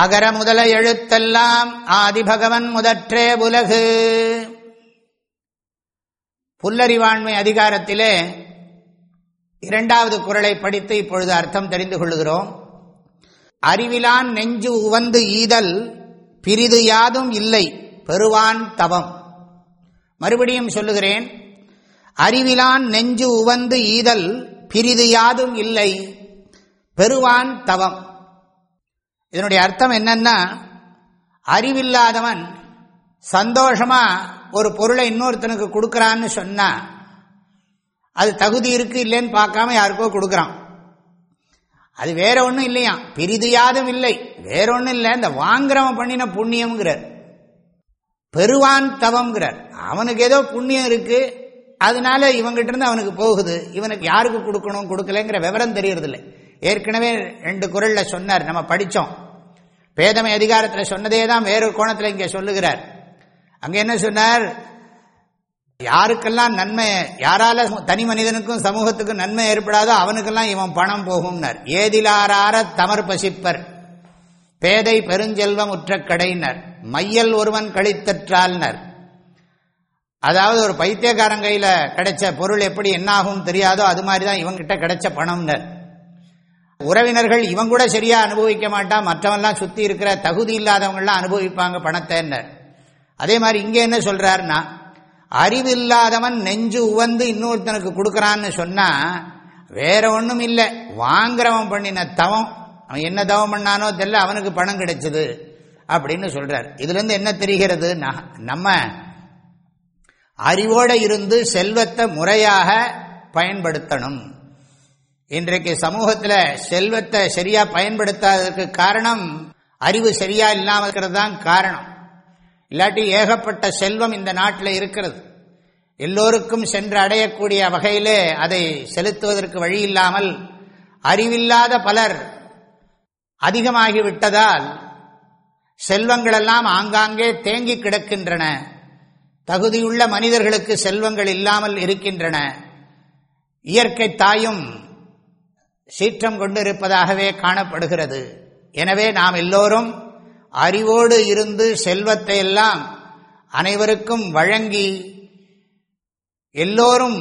அகர முதல எழுத்தெல்லாம் ஆதிபகவன் முதற்றே உலகு. புல்லறிவாண்மை அதிகாரத்திலே இரண்டாவது குரலை படித்து இப்பொழுது அர்த்தம் தெரிந்து கொள்கிறோம். அறிவிலான் நெஞ்சு உவந்து ஈதல் பிரிது யாதும் இல்லை பெறுவான் தவம். மறுபடியும் சொல்லுகிறேன் அறிவிலான் நெஞ்சு உவந்து ஈதல் பிரிது யாதும் இல்லை பெறுவான் தவம். இதனுடைய அர்த்தம் என்னன்னா அறிவில்லாதவன் சந்தோஷமா ஒரு பொருளை இன்னொருத்தனுக்கு கொடுக்கறான்னு சொன்னா அது தகுதி இருக்கு இல்லைன்னு பார்க்காம யாருக்கோ கொடுக்குறான். அது வேற ஒன்றும் இல்லையா? பிரிதியாதும் இல்லை. வேற ஒன்றும் இல்லை. இந்த வாங்குறவன் பண்ணின புண்ணியம்ங்கிறார். பெருவான் தவம்ங்கிறார். அவனுக்கு ஏதோ புண்ணியம் இருக்கு. அதனால இவங்கிட்ட இருந்து அவனுக்கு போகுது. இவனுக்கு யாருக்கு கொடுக்கணும் கொடுக்கலங்கிற விவரம் தெரியறதில்லை. ஏற்கனவே ரெண்டு குரலில் சொன்னார் நம்ம படித்தோம் பேதமை அதிகாரத்தில் சொன்னதே தான் வேறு கோணத்தில் இங்கே சொல்லுகிறார். அங்கே என்ன சொன்னார்? யாருக்கெல்லாம் நன்மை யாரால தனி மனிதனுக்கும் சமூகத்துக்கும் நன்மை ஏற்படாதோ அவனுக்கெல்லாம் இவன் பணம் போகும்னர். ஏதிலாரார தமர் பசிப்பர் பேதை பெருஞ்செல்வம் உற்ற கடையினர் மையல் ஒருவன் கழித்தற்றால்னர் அதாவது ஒரு பைத்தியக்காரன் கையில் கிடைச்ச பொருள் எப்படி என்னாகும் தெரியாதோ அது மாதிரி தான் இவங்கிட்ட கிடைச்ச பணம்னர். உறவினர்கள் இவன் கூட சரியா அனுபவிக்க மாட்டான். மற்றவெல்லாம் சுத்தி இருக்கிற தகுதி இல்லாதவங்களாம் அனுபவிப்பாங்க பணத்தைன்னர் அதே மாதிரி இங்கே என்ன சொல்றாருன்னா அறிவில்லாதவன் நெஞ்சு உவந்து இன்னொருத்தனுக்கு கொடுக்கறான்னு சொன்னா வேற ஒன்றும் இல்லை. வாங்குறவன் பண்ணின தவம். அவன் என்ன தவம் பண்ணானோ தெரியல அவனுக்கு பணம் கிடைச்சது அப்படின்னு சொல்றார். இதுல இருந்து என்ன தெரிகிறது நம்ம அறிவோட இருந்து செல்வத்தை முறையாக பயன்படுத்தணும். இன்றைக்கு சமூகத்தில் செல்வத்தை சரியா பயன்படுத்தாததற்கு காரணம் அறிவு சரியா இல்லாமல் இருக்கிறது தான் காரணம். இல்லாட்டி ஏகப்பட்ட செல்வம் இந்த நாட்டில் இருக்கிறது. எல்லோருக்கும் சென்று அடையக்கூடிய வகையிலே அதை செலுத்துவதற்கு வழி இல்லாமல் அறிவில்லாத பலர் அதிகமாகிவிட்டதால் செல்வங்களெல்லாம் ஆங்காங்கே தேங்கி கிடக்கின்றன. தகுதியுள்ள மனிதர்களுக்கு செல்வங்கள் இல்லாமல் இருக்கின்றன. இயற்கை தாயும் சீற்றம் கொண்டிருப்பதாகவே காணப்படுகிறது. எனவே நாம் எல்லோரும் அறிவோடு இருந்து செல்வத்தை எல்லாம் அனைவருக்கும் வழங்கி எல்லோரும்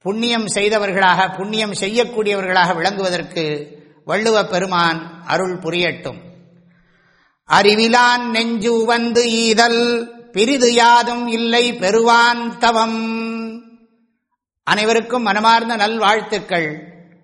புண்ணியம் செய்தவர்களாக புண்ணியம் செய்யக்கூடியவர்களாக விளங்குவதற்கு வள்ளுவ பெருமான் அருள் புரியட்டும். அறிவிலான் நெஞ்சு வந்து ஈதல் பிரிது யாதும் இல்லை பெருவான் தவம். அனைவருக்கும் மனமார்ந்த நல்வாழ்த்துக்கள்.